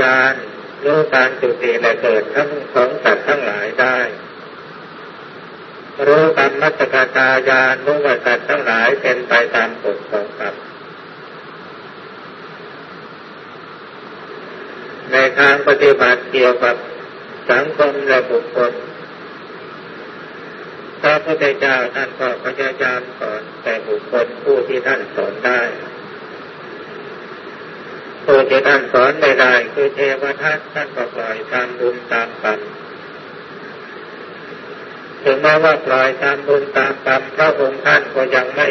ญาณรู้การจุติและเกิดทั้งของสัตว์ทั้งหลายได้ รู้กรรมมัตกตาญาณรู้ว่าสัตว์ทั้งหลายเป็นไปตามกฎของกรรมในทางปฏิบัติเกี่ยวกับสังคมและบุคคลพระพุทธเจ้าท่านก็พยายามสอนแต่บุคคลผู้ที่ท่านสอนได้ ผู้ที่ท่านสอนไม่ได้คือเทวทัตท่านก็ปล่อยตามบุญตามกรรมถึงแม้ว่าปล่อยตามบุญตามกรรมพระองค์ท่านก็ยังไม่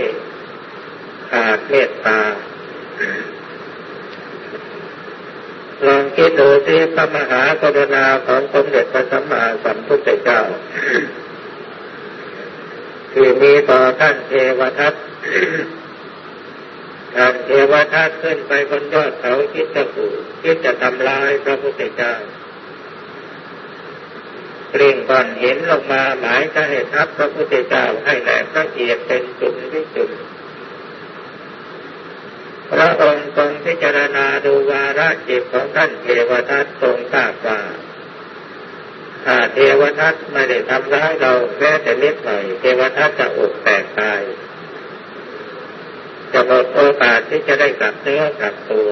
ขาดเมตตาลองคิดดูที่พระมหากรุณาของสมเด็จพระสัมมาสัมพุทธเจ้าที่มีต่อท่านเทวทัต ท่านเทวทัตขึ้นไปบนยอดเขาคิดจะขู่คิดจะทำลายพระพุทธเจ้าเปล่งก่อนเห็นลงมาหมายจะให้ทับพระพุทธเจ้าให้แหลกพระเอียดเป็นจุดที่จุดพระองค์ทรงพิจารณาดูวาระจิตของท่านเทวทัตทรงทราบว่าถ้าเทวทัตไม่ได้ทำร้ายเราแม้แต่นิดหน่อยเทวทัตจะอกแตกตาย จะหมดโอกาสที่จะได้กลับเนื้อกลับตัว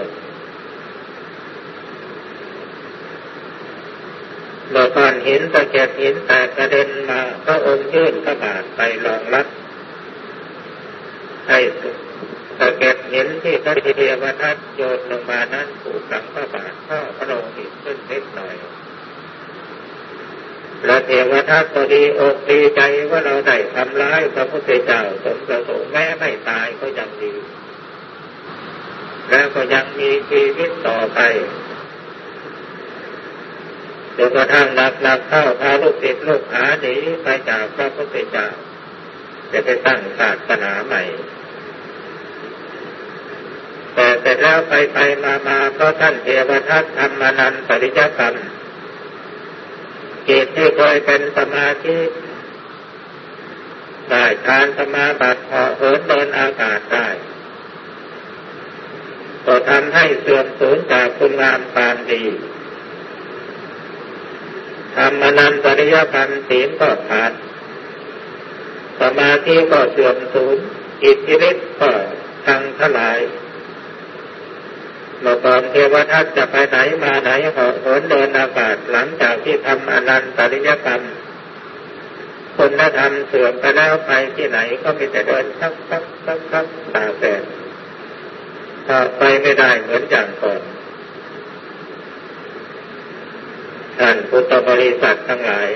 เมื่อก่อนหินตะเกียบหินแตกกระเด็นมาพระองค์ยื่นพระบาทไปรองรับให้ตะเก็บหินที่พระเทวทัตโยนลงมานั้นถูกหลังพระบาทก็พระองค์หินขึ้นเล็กหน่อย และเทวทัตก็ดีอกดีใจว่าเราได้ทำร้ายพระพุทธเจ้าสมประสงค์แม้ไม่ตายก็ยังดี แล้วก็ยังมีชีวิตต่อไปจนกระทั่งหนักหนักเข้าพาลูกศิษย์ลูกหาหนีไปจากพระพุทธเจ้าจะไปตั้งศาสนาใหม่ แต่เสร็จแล้วไปไปมามาเพราะท่านเทวทัตทำมานันปริจกรรม จิตที่เคยเป็นสมาธิได้ทานสมาบัติพอเหินเดินอากาศได้ก็ทำให้เสื่อมสูญจากคุณงามความดีทำมนันตริยพันศีลก็ขาดสมาธิก็เสื่อมสูญอิทธิฤทธิ์ก็ทังทลาย เมื่อก่อนเทวทัตจะไปไหนมาไหนเหาเหินเดินอากาศหลังจากที่ทำอนันตริยกรรมคุณธรรมเสื่อมไปแล้วไปที่ไหนก็มีแต่เดินทักทักทักทักตาแสบถ้าไปไม่ได้เหมือนอย่างก่อนท่านพุทธบริษัททั้งหลาย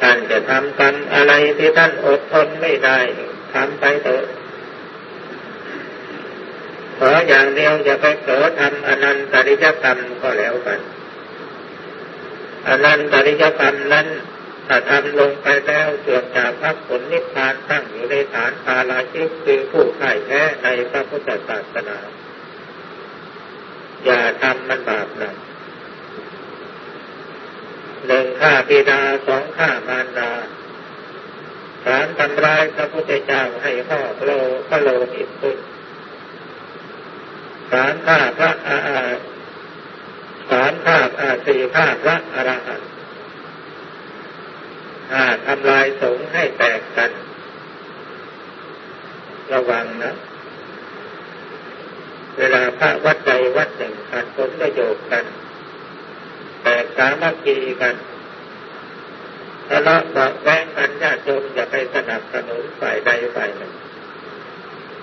ท่านจะทำกรรมอะไรที่ท่านอดทนไม่ได้ทำไปเถอะ ขออย่างเดียวอย่าไปเกิดทำอนันตริยกรรมก็แล้วกัน อนันตริยกรรมนั้นถ้าทำลงไปแล้วเสื่อมจากพระผลนิพพานตั้งอยู่ในฐานตาลาชิกคือผู้ไข่แท้ในพระพุทธศาสนา อย่าทำมันบาปนะหนึ่งฆ่าบิดาสองฆ่ามารดาสามทำร้ายพระพุทธเจ้าให้พ่อโลพระโลหิตขึ้น สามข้าพระอาสามข้าอาสี่ข้าพระอรหันต์ห้าทำลายสงให้แตกกัน ระวังนะ เวลาพระวัดใดวัดหนึ่งขาดผลประโยชน์กัน แตกสามัคคีกันทะเลาะเบาแวงกันญาติโยมอย่าไปสนับสนุนฝ่ายใดฝ่ายหนึ่ง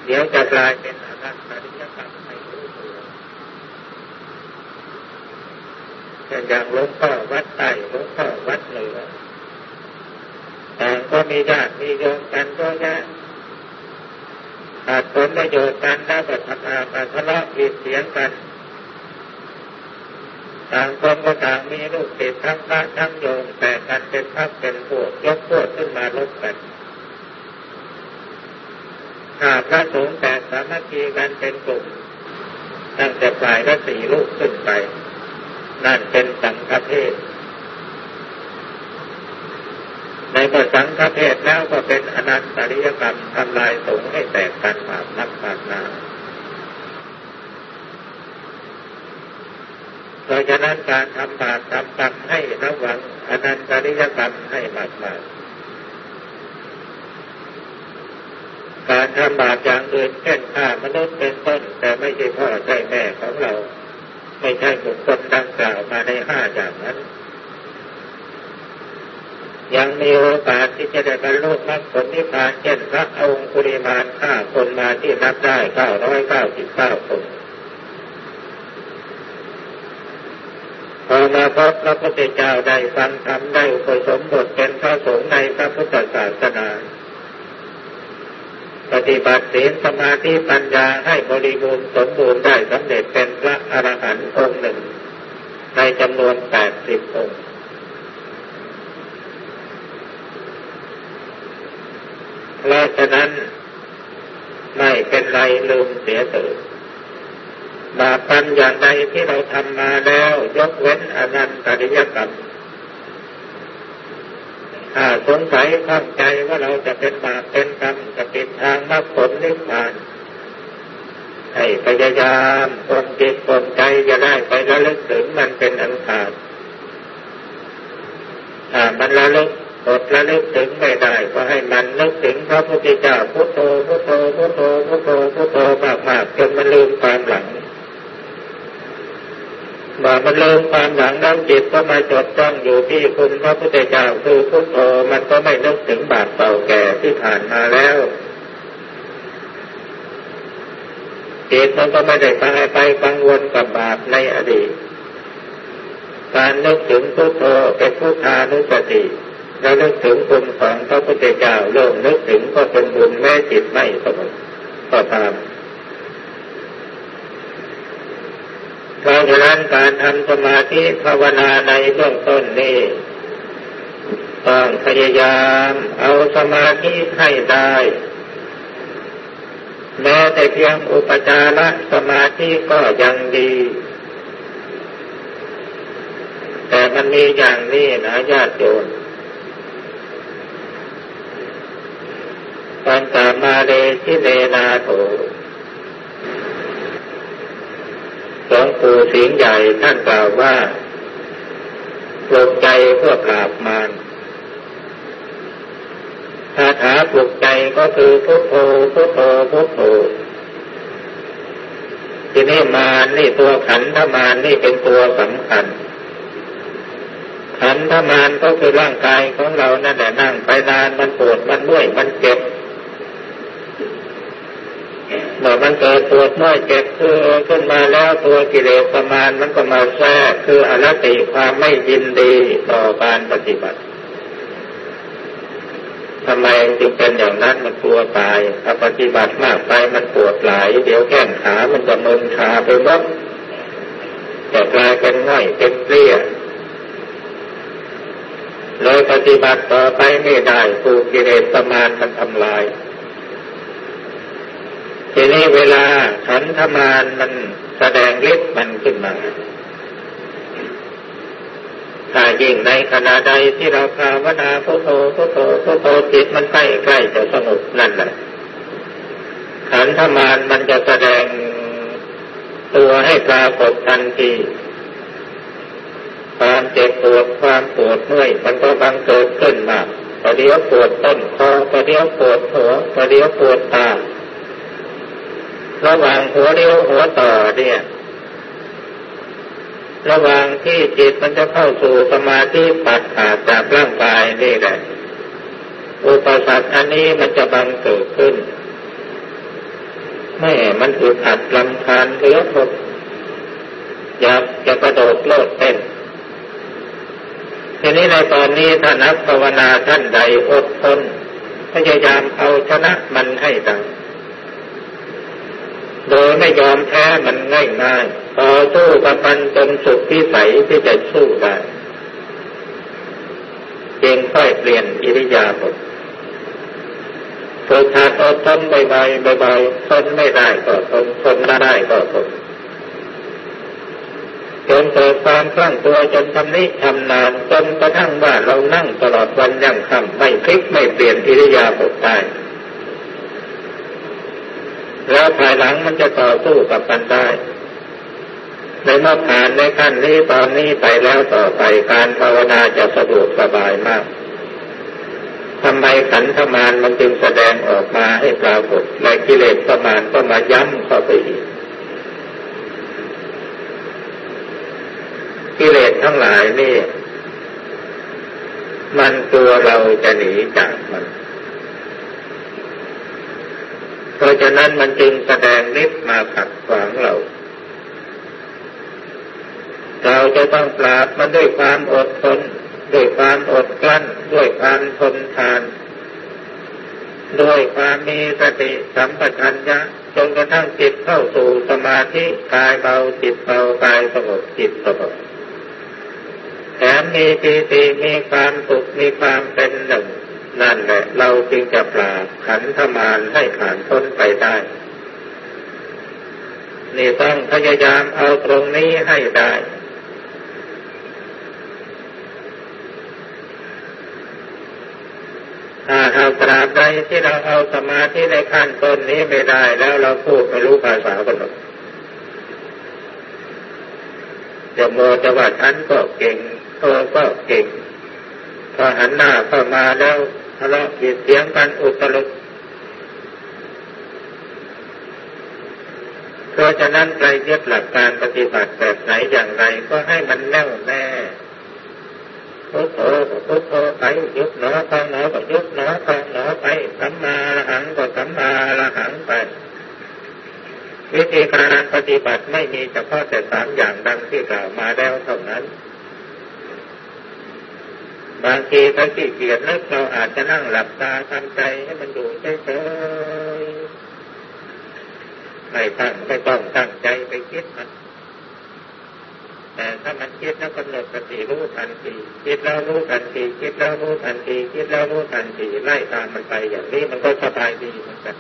เดี๋ยวจะกลายเป็นอาการปริยกรรมเช่น อย่างหลวงพ่อวัดใต้หลวงพ่อวัดเหนือต่างก็มีญาติมีโยมกันก็แยะขาดผลประโยชน์กันแล้วก็ทำอาทะเลาะผิดเสียงกันต่างคนก็ต่างมีลูกศิษย์ทั้งพระทั้งโยมแต่กันเป็นพักเป็นพวกยกพวกขึ้นมาลบกันถ้าพระสงฆ์แต่สามัคคีกันเป็นกลุ่มตั้งแต่ฝ่ายละสี่ลูกขึ้นไป นั่นเป็นสังฆเพศในเมื่อสังฆเพศแล้วก็เป็นอนันตริยกรรมทำลายสงให้แตกกันมานับปากนาเพราะฉะนั้นการทำบาปทำกรรมให้ระวังอนันตริยกรรมให้มากมากการทำบาปอย่างอื่นเช่นฆ่ามนุษย์เป็นต้น แต่ไม่ใช่พ่อใช่แม่ของเรา ไม่ใช่บุคคลดังกล่าวมาในห้าอย่างนั้น ยังมีโอกาสที่จะได้บรรลุมรรคผลนิพพานเช่นพระองค์ปุริมาณฆ่าคนมาที่นับได้เก้าร้อยเก้าสิบเก้าคนพอมาพบพระพุทธเจ้าได้ฟังธรรมได้อุปสมบทเป็นพระสงฆ์ในพระพุทธศาสนา ปฏิบัติศีลสมาธิปัญญาให้บริบูรณ์สมบูรณ์ได้สำเร็จเป็นพระอรหันต์องค์หนึ่ง ในจำนวนแปดสิบองค์เพราะฉะนั้นไม่เป็นไรลืมเสียเถิดบาปกรรมอย่างใดที่เราทำมาแล้ว ยกเว้นอนันตริยกรรม ถ้าสงสัยข้องใจว่าเราจะเป็นบาปเป็นกรรมจะปิดทางมรรคผลนิพพานให้พยายามคมจิตคมใจจะได้ไประลึกถึงมันเป็นอันขาดถ้ามันระลึกอดระลึกถึงไม่ได้ ก็ให้มันนึกถึงพระพุทธเจ้าพุทโธพุทโธพุทโธพุทโธพุทโธมากๆจนมันลืมความหลัง ว่ามันลืมความหลังน้ำจิตก็มาจดจ้องอยู่ที่คุณพระพุทธเจ้าคือพุทโธมันก็ไม่นึกถึงบาปเก่าแก่ที่ผ่านมาแล้วจิตมันก็ไม่ได้ไปไปกังวลกับบาปในอดีต การนึกถึงพุทโธเป็นพุทธานุสติแล้วนึกถึงคุณของพระพุทธเจ้าเริ่มนึกถึงก็เป็นบุญแม่จิตไม่สงบก็ตาม เพราะฉะนั้นการทำสมาธิภาวนาในเบื้องต้นนี้ต้องพยายามเอาสมาธิให้ได้แม้แต่เพียงอุปจารสมาธิก็ยังดี แต่มันมีอย่างนี้นะญาติโยมปัญจมาเลทิเลนาโถหลวง ปู่สิงห์ใหญ่ท่านกล่าวว่าปลุกใจเพื่อปราบมารคาถาปลุกใจก็คือพุทโธพุทโธพุทโธทีนี้มารนี่ตัวขันธมารนี่เป็นตัวสำคัญ ขันธมารก็คือร่างกายของเรานั่นแหละนั่งไปนานมันปวดมันเมื่อยมันเจ็บเมื่อมันเกิดปวดเมื่อยเจ็บ คือขึ้นมาแล้วตัวกิเลสประมาณมันก็มาแทรกคืออรติความไม่ยินดีต่อการปฏิบัติทำไมจึงเป็นอย่างนั้นมันกลัวตายถ้าปฏิบัติมากไปมันปวดหลาย เดี๋ยวแข้งขามันจะมึนชาไปหมดจะกลายเป็นง่อยเป็นเปรี้ยเลยปฏิบัติต่อไปไม่ได้ถูกกิเลสประมาณมันทำลาย ทีนี้เวลาขันธมานมันแสดงฤทธิ์มันขึ้นมา ถ้ายิ่งในขณะใดที่เราภาวนาพุทโธพุทโธพุทโธจิตมันใกล้ใกล้จะสงบนั่นแหละขันธมานมันจะแสดงตัวให้ปรากฏทันที ความเจ็บปวดความปวดเมื่อยมันก็บังเกิดขึ้นมาประเดี๋ยวปวดต้นคอประเดี๋ยวปวดหัวประเดี๋ยวปวดตา ระหว่างหัวเรียวหัวต่อเนี่ย ระหว่างที่จิตมันจะเข้าสู่สมาธิปัดขาดจากร่างกายนี่แหละ อุปสรรคอันนี้มันจะบังเกิดขึ้นแม่มันอึดอัดลำคาญเหลือทนอยากจะกระโดดโลดเต้นทีนี้ในตอนนี้ถ้านักภาวนาท่านใดอดทนพยายามเอาชนะมันให้ได้ โดยไม่ยอมแพ้มันง่ายง่ายต่อสู้กับมันจนสุดที่ใสที่จะสู้ได้เองค่อยเปลี่ยนอิริยาบถฝึกหัดอดทนบ่อยๆบ่อยๆทนไม่ได้ก็ทนทนไม่ได้ก็ทนจนเกิดความคลั่งตัวจนทำนี้ทำนานจนกระทั่งว่าเรานั่งตลอดวันยั่งค่ำไม่พลิกไม่เปลี่ยนอิริยาบถได้ แล้วภายหลังมันจะต่อสู้กับมันได้ในเมื่อผ่านในขั้นนี้ตอนนี้ไปแล้วต่อไปการภาวนาจะสะดวกสบายมากทำไมขันธมานมันจึงแสดงออกมาให้ปรากฏและกิเลสประมาณก็มาย้ำเข้าไปอีกกิเลสทั้งหลายนี่ มันตัวเราจะหนีจากมัน เพราะฉะนั้นมันจึงแสดงฤทธิ์มาขัดขวางเรา เราจะต้องปราบมันด้วยความอดทน ด้วยความอดกลั้น ด้วยความทนทาน ด้วยความมีสติสัมปชัญญะจนกระทั่งจิตเข้าสู่สมาธิกายเบาจิตเบากายสงบจิตสงบแถมมีปีติมีความสุขมีความเป็นหนึ่ง นั่นแหละเราจึงจะปราบขันธมารให้ผ่านพ้นไปได้ นี่ต้องพยายามเอาตรงนี้ให้ได้ ถ้าเราตราบใดที่เราเอาสมาธิในขั้นต้นนี้ไม่ได้แล้วเราพูดไม่รู้ภาษาคนหรอกจะโมจะว่าฉันก็เก่งเธอก็เก่งพอหันหน้าเข้ามาแล้ว ทะเลาะผิดเสียงกันอุตลุกเพราะฉะนั้นใครยึดหลักการปฏิบัติแบบไหนอย่างไรก็ให้มันแน่วแน่พุทโธก็พุทโธไปยุบหนอทางหนอก็ยุบหนอทางหนอไปสัมมาละหังก็สัมมาละหังไป วิธีการปฏิบัติไม่มีเฉพาะแต่สามอย่างดังที่กล่าวมาแล้วเท่านั้น บางทีถ้าขี้เกียจนึกเราอาจจะนั่งหลับตาทำใจให้มันอยู่เฉยๆไม่ตั้งไม่ต้องตั้งใจไปคิดมันแต่ถ้ามันคิดแล้วกำหนดสติรู้ทันทีคิดแล้วรู้ทันทีคิดแล้วรู้ทันทีคิดแล้วรู้ทันทีไล่ตามมันไปอย่างนี้มันก็สบายดีเหมือนกัน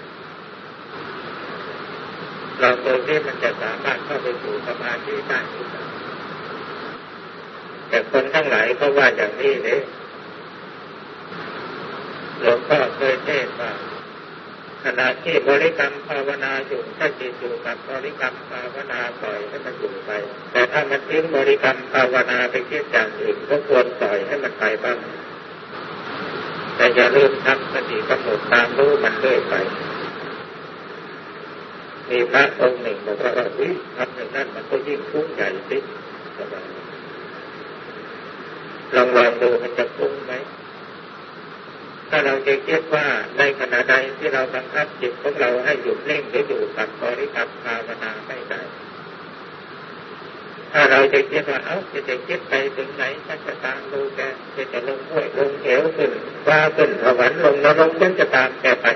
เราตัวนี้มันจะสามารถเข้าไปสู่สมาธิได้หรือเปล่า แต่คนทั้งหลายก็ว่าอย่างนี้เลยหลวงพ่อเคยเทศว่าขณะที่บริกรรมภาวนาอยู่ถ้าจิตอยู่กับบริกรรมภาวนาปล่อยให้มันอยู่ไป แต่ถ้ามันทิ้งบริกรรมภาวนาไปคิดอย่างอื่นก็ควรปล่อยให้มันไปบ้างแต่อย่าลืมทำสติกำหนดตามรู้มันด้วยไปมีพระองค์หนึ่งบอกว่าอุ้ยทำอย่างนั้นมันก็ยิ่งฟุ้งใหญ่สิ ลองลองดูมันจะฟุ้งไหม ถ้าเราจะคิดว่าในขณะใดที่เราบังคับจิตของเราให้หยุดเล่งหรืออยู่กับบริกรรมภาวนาไม่ได้ ถ้าเราจะคิดว่าเอ้าจะจะคิดไปถึงไหนฉันจะตามดูแกจะจะลงห้วยลงเหวขึ้นว่าขึ้นสวรรค์ลงนรกฉันจะตามแกไป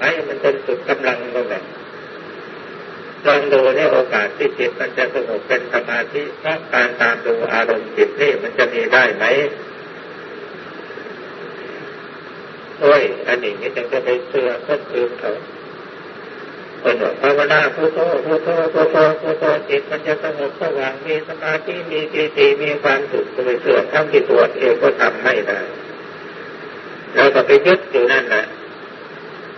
ให้มันเป็นสุดกำลังลงแบบ ลองดูในโอกาสที่จิตมันจะสงบเป็นสมาธิเพราะการตามดูอารมณ์จิตนี่มันจะมีได้ไหมโอ้ยอันนี้นี่จะไปเชื่อคนอื่นเขาคนบอกภาวนาพุทโธพุทโธพุทโธพุทโธจิตมันจะสงบสว่างมีสมาธิมีปีติมีความสุขไปเสื่อมทั้งที่ตัวเองก็ทำไม่ได้เราก็ไปยึดอยู่นั่นแหละ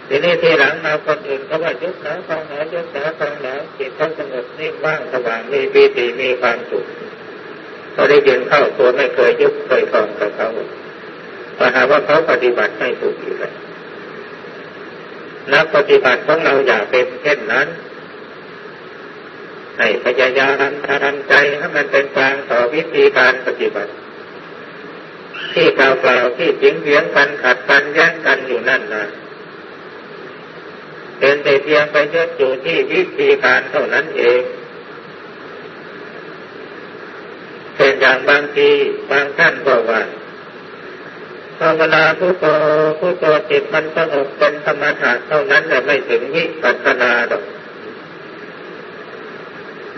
ทีนี้ทีหลังมาคนอื่นเขาว่ายุบหนาฟังหนายุบหนาฟังหนาจิตเขาสงบนิ่งว่างสว่างมีปีติมีความสุขเขาได้ยินเข้าตัวไม่เคยยุบเคยฟองกับเขาปัญหาว่าเขาปฏิบัติไม่ถูกอยู่แล้วนักปฏิบัติของเราอย่าเป็นเช่นนั้นให้พยายามทำใจให้มันเป็นกลางต่อวิธีการปฏิบัติ ที่กล่าวกล่าวที่จิงเวียงกันขัดกันแย้งกันอยู่นั่นนะ เป็นแต่เพียงไปยึดอยู่ที่วิธีการเท่านั้นเองเป็นอย่างบางทีบางท่านบอกว่าภาวนาพุทโธพุทโธจิตมันสงบเป็นธรรมชาติเท่านั้นแต่ไม่ถึงวิปัสสนาหรอก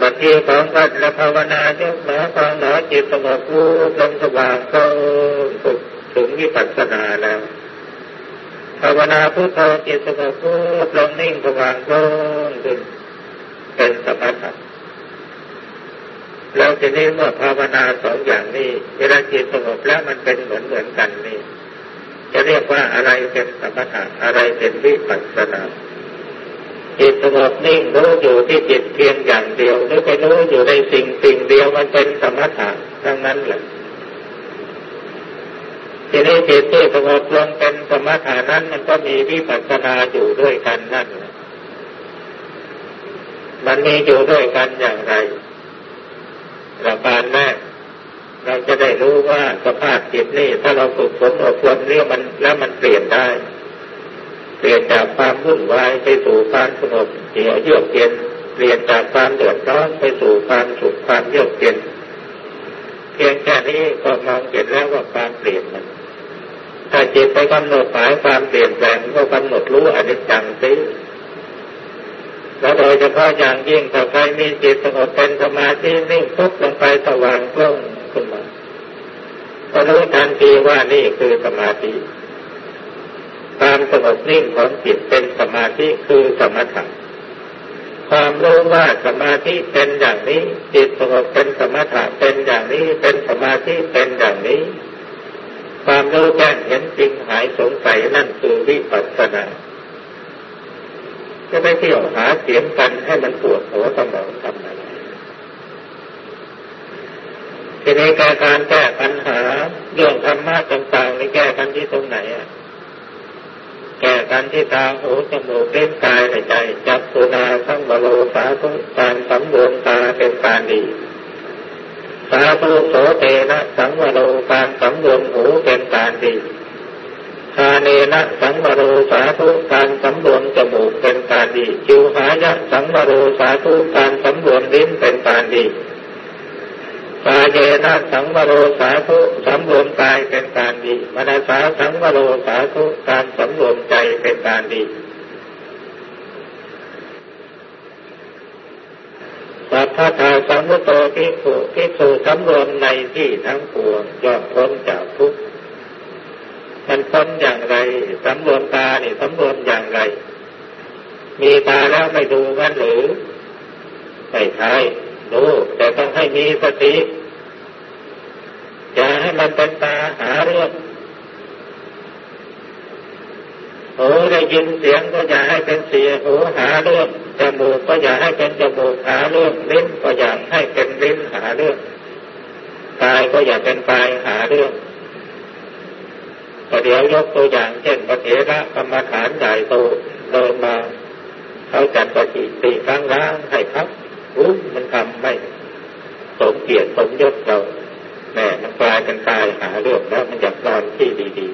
บางทีของวัดและภาวนายกหนอฟังหนอจิตสงบรู้ลมสว่างก็ถึงวิปัสสนาแล้ว ภาวนาพุทโธจิตสงบพุทลงนิ่งสว่างโล่งขึ้นเป็นสมถะแล้วทีนี้เมื่อภาวนาสองอย่างนี้เวลาจิตสงบแล้วมันเป็นเหมือนเหมือนกันนี่จะเรียกว่าอะไรเป็นสมถะอะไรเป็นวิปัสสนาจิตสงบนิ่งรู้อยู่ที่จิตเพียงอย่างเดียวหรือไปรู้อยู่ในสิ่งสิ่งเดียวมันเป็นสมถะทั้งนั้นแหละทีนี้จิตที่สงบลง มถะนั้นมันก็มีวิปัสสนาอยู่ด้วยกันนั่น มันมีอยู่ด้วยกันอย่างไรประการแรกเราจะได้รู้ว่าสภาพจิตนี่ถ้าเราฝึกฝนอบรมเรียมันแล้วมันเปลี่ยนได้ เปลี่ยนจากความวุ่นวายไปสู่ความสงบเยือกเย็นเปลี่ยนจากความเดือดร้อนไปสู่ความสุขความเยือกเย็นเพียงแค่นี้ก็มองเห็นแล้วว่าความเปลี่ยนมัน ถ้าจิตไปกำหนดหมายความเปลี่ยนแปลงก็กำหนดรู้อนิจจังสิแล้วโดยเฉพาะอย่างยิ่งถ้าใครมีจิตสงบเป็นสมาธินิ่งพุบลงไปสว่างโล่งขึ้นมาก็รู้ทันทีว่านี่คือสมาธิความสงบนิ่งของจิตเป็นสมาธิคือสมถะความรู้ว่าสมาธิเป็นอย่างนี้ จิตสงบเป็นสมถะเป็นอย่างนี้เป็นสมาธิเป็นอย่างนี้ ความรู้แจ้งเห็นจริงหายสงสัยนั่นคือวิปัสสนาจะไม่เที่ยวหาเสียงกันให้มันปวดหัวสมองทำอะไรทีนี้การแก้ปัญหาเรื่องธรรมะต่างๆนี่แก้กันที่ตรงไหนอะแก้กันที่ตาหูจมูกเล่นกายในใจ จับสุนาทั้งบโลสาธุการสำรวมตาเป็นการดี สาธุโสเตนะสังวโรการสำรวมหูเป็นการดีคาเนนะสังวโรสาธุการสำรวมจมูกเป็นการดีจิวหายะสังวโรสาธุการสำรวมลิ้นเป็นการดีกายเยนะสังวโรสาธุสำรวมกายเป็นการดีมนาสาสังวโรสาธุการสำรวมใจเป็นการดีสัพพะทาสังวุโตภิกขุภิกขุ สำรวมในที่ทั้งปวงย่อมพ้นจากทุกข์มันพ้นอย่างไรสำรวมตาเนี่ยสำรวมอย่างไร มีตาแล้วไม่ดูมันหรือไม่ใช่ดูแต่ต้องให้มีสติอย่าให้มันเป็นตาหาเรื่องหูได้ยินเสียงก็อย่าให้เป็นเสียหูหาเรื่องจมูกก็อย่าให้เป็นจมูกหาเรื่องลิ้นก็อย่าให้เป็นลิ้นหาเรื่อง กายก็อย่าเป็นกายหาเรื่องก็เดี๋ยวยกตัวอย่างเช่นพระเถระกรรมฐานใหญ่โตเดินมาเขาจัดปฏิติครั้งล้างให้ครับอู้มันทำไม่สมเกียรติสมยศเราแม่มันกลายเป็นตายหาเรื่องแล้วมันอยากนอนที่ดี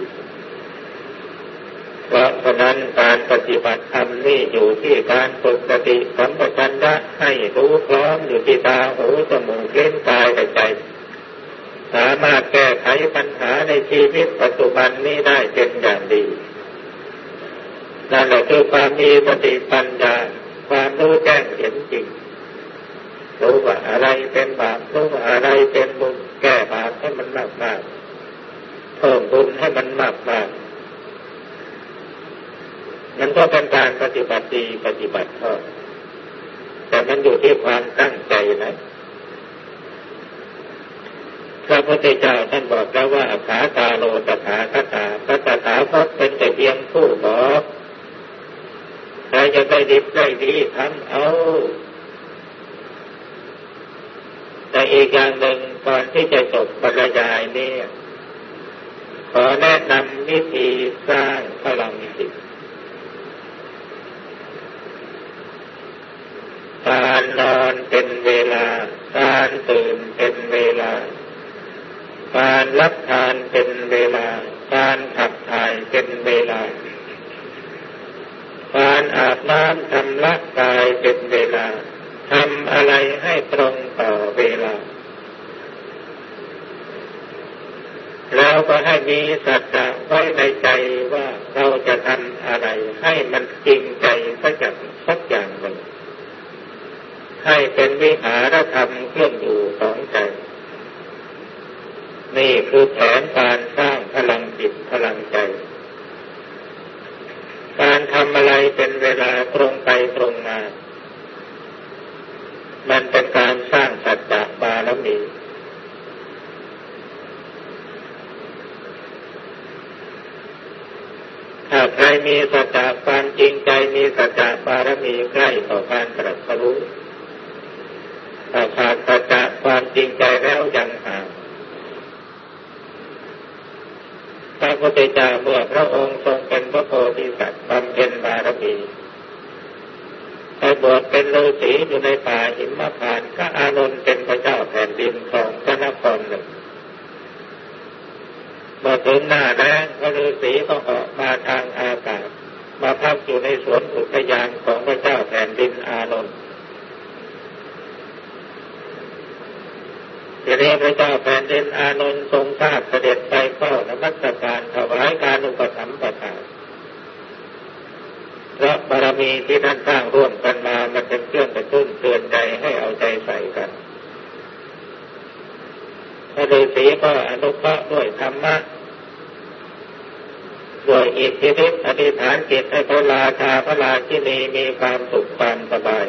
ๆเพราะฉะนั้นการปฏิบัติธรรมนี่อยู่ที่การฝึกสติสัมปชัญญะให้รู้พร้อมอยู่ที่ตาหูจมูกเล่นกายใจ สามารถแก้ไขปัญหาในชีวิตปัจจุบันนี้ได้เป็นอย่างดีนั่นแหละคือความมีสติปัญญาความรู้แจ้งเห็นจริงรู้ว่าอะไรเป็นบาปรู้ว่าอะไรเป็นบุญแก้บาปให้มันมากมากเพิ่มบุญให้มันมากมากมันก็เป็นการปฏิบัติดีปฏิบัติชอบแต่มันอยู่ที่ความตั้งใจนะ พระพุทธเจ้าท่านบอกแล้วว่าขาตาโลตถาคตาพระตถาคตเป็นแต่เพียงผู้บอกใครจะได้ดีได้ดีทำเอา แต่อีกอย่างหนึ่งก่อนที่จะจบบรรยายนี่ขอแนะนำวิธีสร้างพลังจิตการนอนเป็นเวลา การตื่นเป็นเวลา การรับทานเป็นเวลา การขับถ่ายเป็นเวลา การอาบน้ำทำละกายเป็นเวลาทำอะไรให้ตรงต่อเวลา แล้วก็ให้มีสัจจะไว้ในใจว่าเราจะทำอะไร ให้มันจริงใจสักอย่างสักอย่างหนึ่งให้เป็นวิหารธรรมเครื่องอยู่ นี่คือแผนการสร้างพลังจิตพลังใจ การทำอะไรเป็นเวลาตรงไปตรงมา มันเป็นการสร้างสัจจะบารมีถ้าใครมีสัจจะความจริงใจมีสัจจะบารมีใกล้ต่อการตรัสรู้ถ้าขาดสัจจะความจริงใจแล้วยังห่าง พระพุทธเจ้าเมื่อพระองค์ทรงเป็นพระโพธิสัตว์บำเพ็ญบารมีไปบวชเป็นฤาษีอยู่ในป่าหิมพานก็อานนท์เป็นพระเจ้าแผ่นดินของพระนครหนึ่งเมื่อถึงหน้าแล้งพระฤาษีก็ออกมาทางอากาศ มาพักอยู่ในสวนอุทยานของพระเจ้าแผ่นดินอานนท์ นี้พระเจ้าแผ่นดินอานนท์ทรงทราบเสด็จไปเฝ้านมัสการถวายการอุปถัมภ์ประทานเพราะบารมีที่ท่านสร้างร่วมกันมามันเป็นเครื่องกระตุ้นเตือนใจให้เอาใจใส่กันพระฤาษีก็อนุเคราะห์ด้วยธรรมะด้วยอิทธิฤทธิอธิษฐานจิตให้พระราชาพระราชินีมีความสุขความสบาย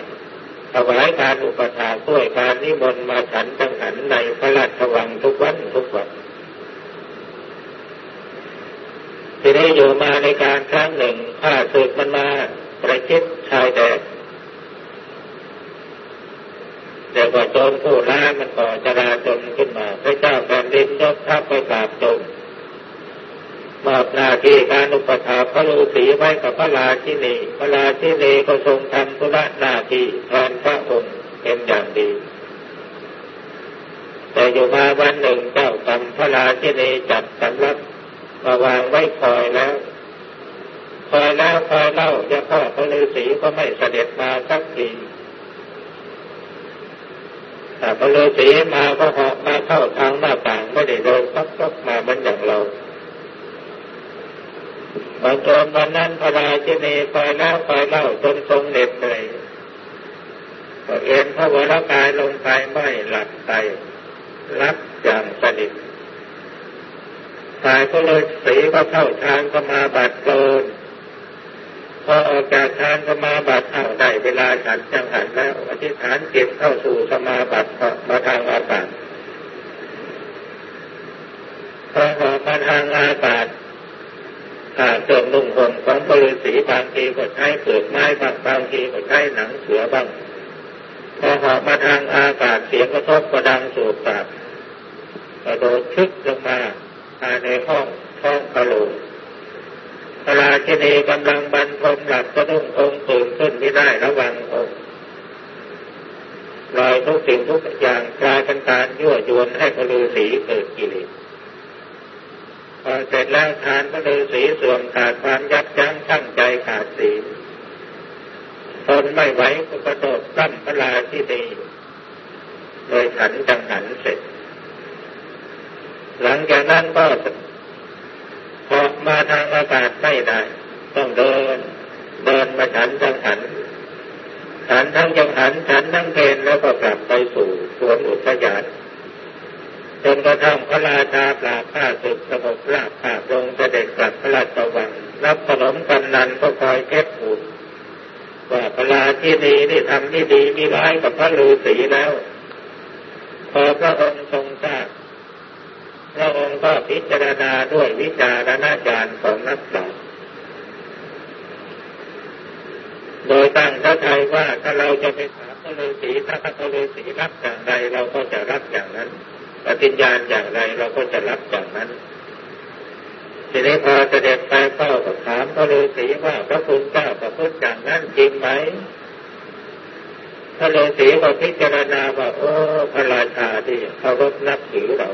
ถวายการอุปถาด้วยการนิมนต์มาฉันจังหันในพระราชวังทุกวันทุกวันทีนี้อยู่มาในการครั้งหนึ่งข้าศึกมันมาประชิดชายแดนเดี๋ยวว่าโจรผู้ร้ายมันก่อจราจนขึ้นมา พระเจ้าแผ่นดินยกทัพไปปราบโจร มอบหน้าที่การอุปถัมภ์พระฤาษีไว้กับพระราชินีพระราชินีก็ทรงทำธุระหน้าที่แทนพระองค์เป็นอย่างดี แต่อยู่มาวันหนึ่งเจ้ากรรมพระราชินีจัดสำรับมาวางไว้คอยแล้วคอยแล้วคอยเล่าจะพ่อพระฤาษีก็ไม่เสด็จมาสักทีแต่พระฤาษีมาก็เหาะมาเข้าทางหน้าต่างไม่ได้เดินซักมาเหมือนอย่างเรา บางตอนวันนั้นพระราชินีคอยแล้วคอยเล่าจนทรงเหน็ดเหนื่อยก็เอ็นพระวรากายลงไปไม่หลับใจรับอย่างสนิทฝ่ายก็เลยสีก็เข้าทางก็มาบัดโกนพอออกจากทางสมาบัติเอาได้เวลาฉันจังหันแล้วอธิษฐานจิตเข้าสู่สมาบัติมาทางอากาพอออกมาทางอากาศถ้า เครื่องนุ่งห่มของบริสีบางทีก็ใช้เปลือกไม้บางบางทีก็ใช้หนังเสือบ้างพอหอบมาทางอากาศเสียงกระทบกระดังสูบปากกระโดดชึกลงมาภายในห้องท้องกระโหลกพระราชินีกำลังบรรทมหลับก็ต้ององตื่นขึ้นไม่ได้ระวังองลอยทุกสิ่งทุกอย่างกลายเป็นการยั่วยวนให้พระฤาษีเกิดกิเลส พอเสร็จแล้วทานก็เลยสีส่วมขาดความยับยั้งตั้งใจขาดสีทนไม่ไหวก็กระโดดตั้มพระราที่ดีโดยขันจังหันเสร็จ หลังจากนั้นก็พอกมาทางอากาศไม่ได้ ต้องเดิน เดินมาฉันจังหันฉันทั้งจังหันฉันทั้งเพนแล้วก็กลับไปสู่สวนอุทยานจนกระทั่งพระราชาปราบ ข้าศึกสงบราบขาลงเสด็จกลับพระราชวังรับขนมกันนันก็คอยเก็บหูว่าพระราชินีนี่ทำไม่ดีมีร้ายกับพระฤาษีแล้ว พอพระองค์ทรงทราบพระองค์ก็พิจารณาด้วยวิจารณญาณของนักปราชโดยตั้งพระทัยว่าถ้าเราจะไปถามพระฤาษีถ้าพระฤาษีรับอย่างไรเราก็จะรับอย่างนั้น ปฏิญญาณอย่างไรเราก็จะรับอย่างนั้น ทีนี้พอเสด็จไปเฝ้าก็ถามพระฤาษีว่าพระคุณเจ้าประพฤติอย่างนั้นจริงไหมพระฤาษีก็พิจารณาว่าโอ้พระราชาที่เขารพนับถือเรา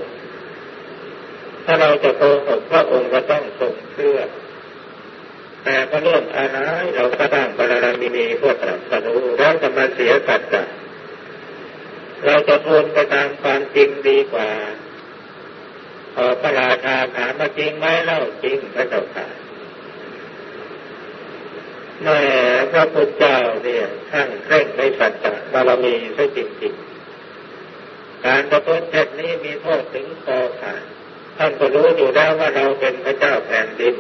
ถ้าเราจะโกหกพระองค์ก็ต้องทรงเชื่อแต่พระเรื่องอะไรเราก็ตั้งบารมีนีเพื่อตรัสรู้แล้วจะมาเสียสัจจะ เราจะทนไปตามความจริงดีกว่าพอพระราชาถามมาจริงไหมเล่าจริงพระเจ้าค่ะแม่พระพุทธเจ้าเนี่ยท่านเคร่งในสัจจะบารมีซะจริงๆการประพฤติเช่นนี้มีโทษถึงคอขาดท่านก็รู้อยู่แล้วว่าเราเป็นพระเจ้าแผ่นดิน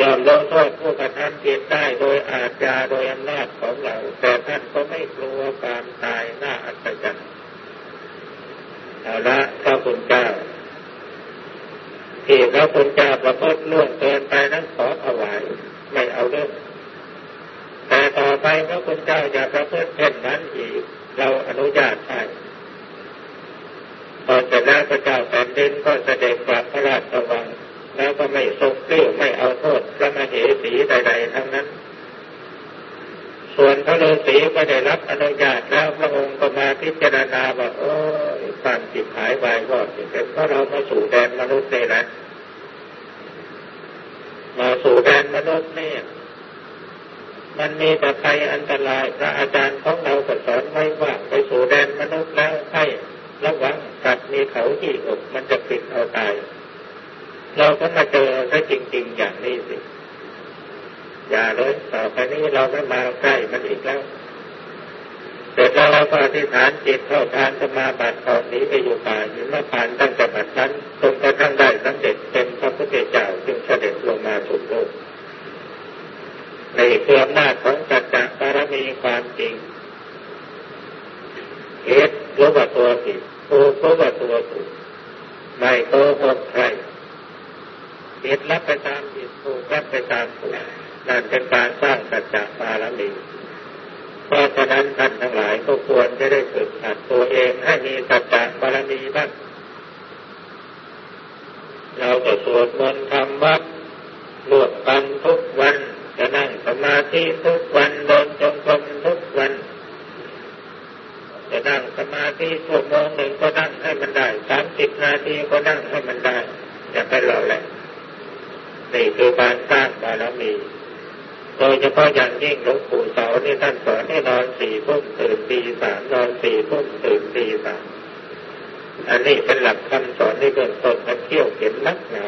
ยอมลงโทษผู้กระทำผิดได้โดยอาญาโดยอำนาจของเรา แต่ท่านก็ไม่กลัวความตายน่าอัศจรรย์เอาละพระคุณเจ้าที่พระคุณเจ้าประพฤติล่วงเกินไปนั้นขอถวายไม่เอาเรื่องแต่ต่อไปพระคุณเจ้าอย่าประพฤติเช่นนั้นอีก เราอนุญาตให้ตอนเสร็จแล้วพระเจ้าแผ่นดินก็เสด็จกลับพระราชวัง แล้วก็ไม่ทรงเกลี้ยวไม่เอาโทษพระมเหสีใด ๆ ทั้งนั้น ส่วนพระฤาษีก็ได้รับอนุญาตแล้วพระองค์ก็มาพิจารณาว่าโอ้ยความจิตหายวายวอดเป็นเพราะเรามาสู่แดนมนุษย์เลยนะมาสู่แดนมนุษย์เนี่ยมันมีแต่ภัยอันตรายพระอาจารย์ของเราก็สอนไว้ว่าไปสู่แดนมนุษย์แล้วให้ระวังสัตว์มีเขาที่อกมันจะปิดเอาตาย เราก็มาเจอซะจริง ๆ อย่างนี้สิ อย่าเลยต่อไปนี้เราไม่มาใกล้มันอีกแล้วเสร็จแล้วเราก็อธิษฐานจิตเข้าทานสมาบัติของนี้ไปอยู่ป่าหิมพานตั้งแต่บัดนั้นจนกระทั่งได้สำเร็จเป็นพระพุทธเจ้าจึงเสด็จลงมาสู่โลกในเพื่อหน้าของจักรบารมีความจริงเหตุรู้ว่าตัวผิดถูกรู้ว่าตัวถูกไม่โกหกใครผิดรับไปตามผิดถูกรับไปตามถูกนั่นเป็นการสร้างสัจจะบารมีเพราะฉะนั้นท่านทั้งหลายก็ควรจะได้ฝึกหัดตัวเองให้มีสัจจะบารมีบ้างเราจะสวดมนต์ทำวัดรวดกัน ทุกวันจะนั่งสมาธิทุกวันเดินจงกรมทุกวัน จะนั่งสมาธิชั่วโมงหนึ่งก็นั่งให้มันได้สา มสิบนาทีก็นั่งให้มันได้อย่าไปหล่อแหละนี่คือการสร้างบารมีโดยเฉพาะอย่างยิ่งหลวงปู่เสานี่ท่านสอนให้นอนสี่ทุ่มตื่นตีสามนอนสี่ทุ่มตื่นตีสามอันนี้เป็นหลักคำสอนในเบื้องต้นมันเที่ยวเข็มนักหนา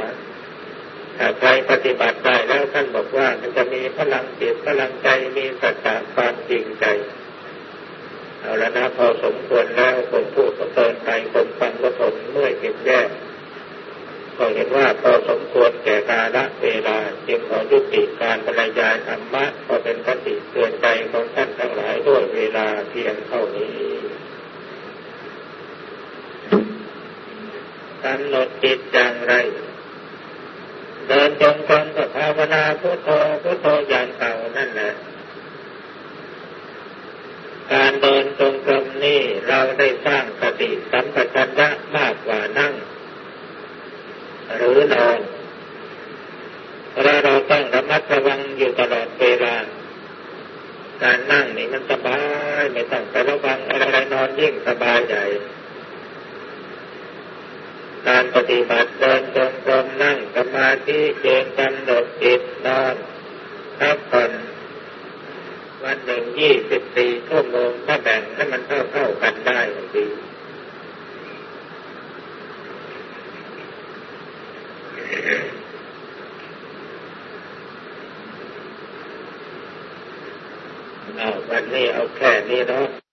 ถ้าใครปฏิบัติได้แล้วท่านบอกว่ามันจะมีพลังจิตพลังใจมีสัจจะความจริงใจ เอาละนะพอสมควรแล้วคนพูดก็เกินไปคนฟังก็ทนเมื่อยเก็บแย่ก็เห็นว่าพอสมควรแก่กาลเวลาจึงขอยุติการบรรยายธรรมะก็เป็นปฏิเตือนใจของท่านทั้งหลายด้วยเวลาเพียงเท่านี้กำหนดจิตอย่างไร เดินจงกรมกับภาวนาพุทโธพุทโธอย่างเก่านั่นแหละ การเดินจงกรมนี่เราได้สร้างสติสัมปชัญญะมากกว่านั่ง หรือนอนเพราะเราต้องระมัดระวังอยู่ตลอดเวลา การนั่งนี่มันสบายไม่ต้องไประวังอะไรนอนยิ่งสบายใหญ่การปฏิบัติเดินจงกรมนั่งสมาธิเจนกำหนดจิตนอนพักผ่อน หนึ่งยี่สิบสี่ชั่วโมงถ้าแบ่งให้มันเท่าเท่ากันได้ดีเอาวันนี้เอาแค่นี้เนาะ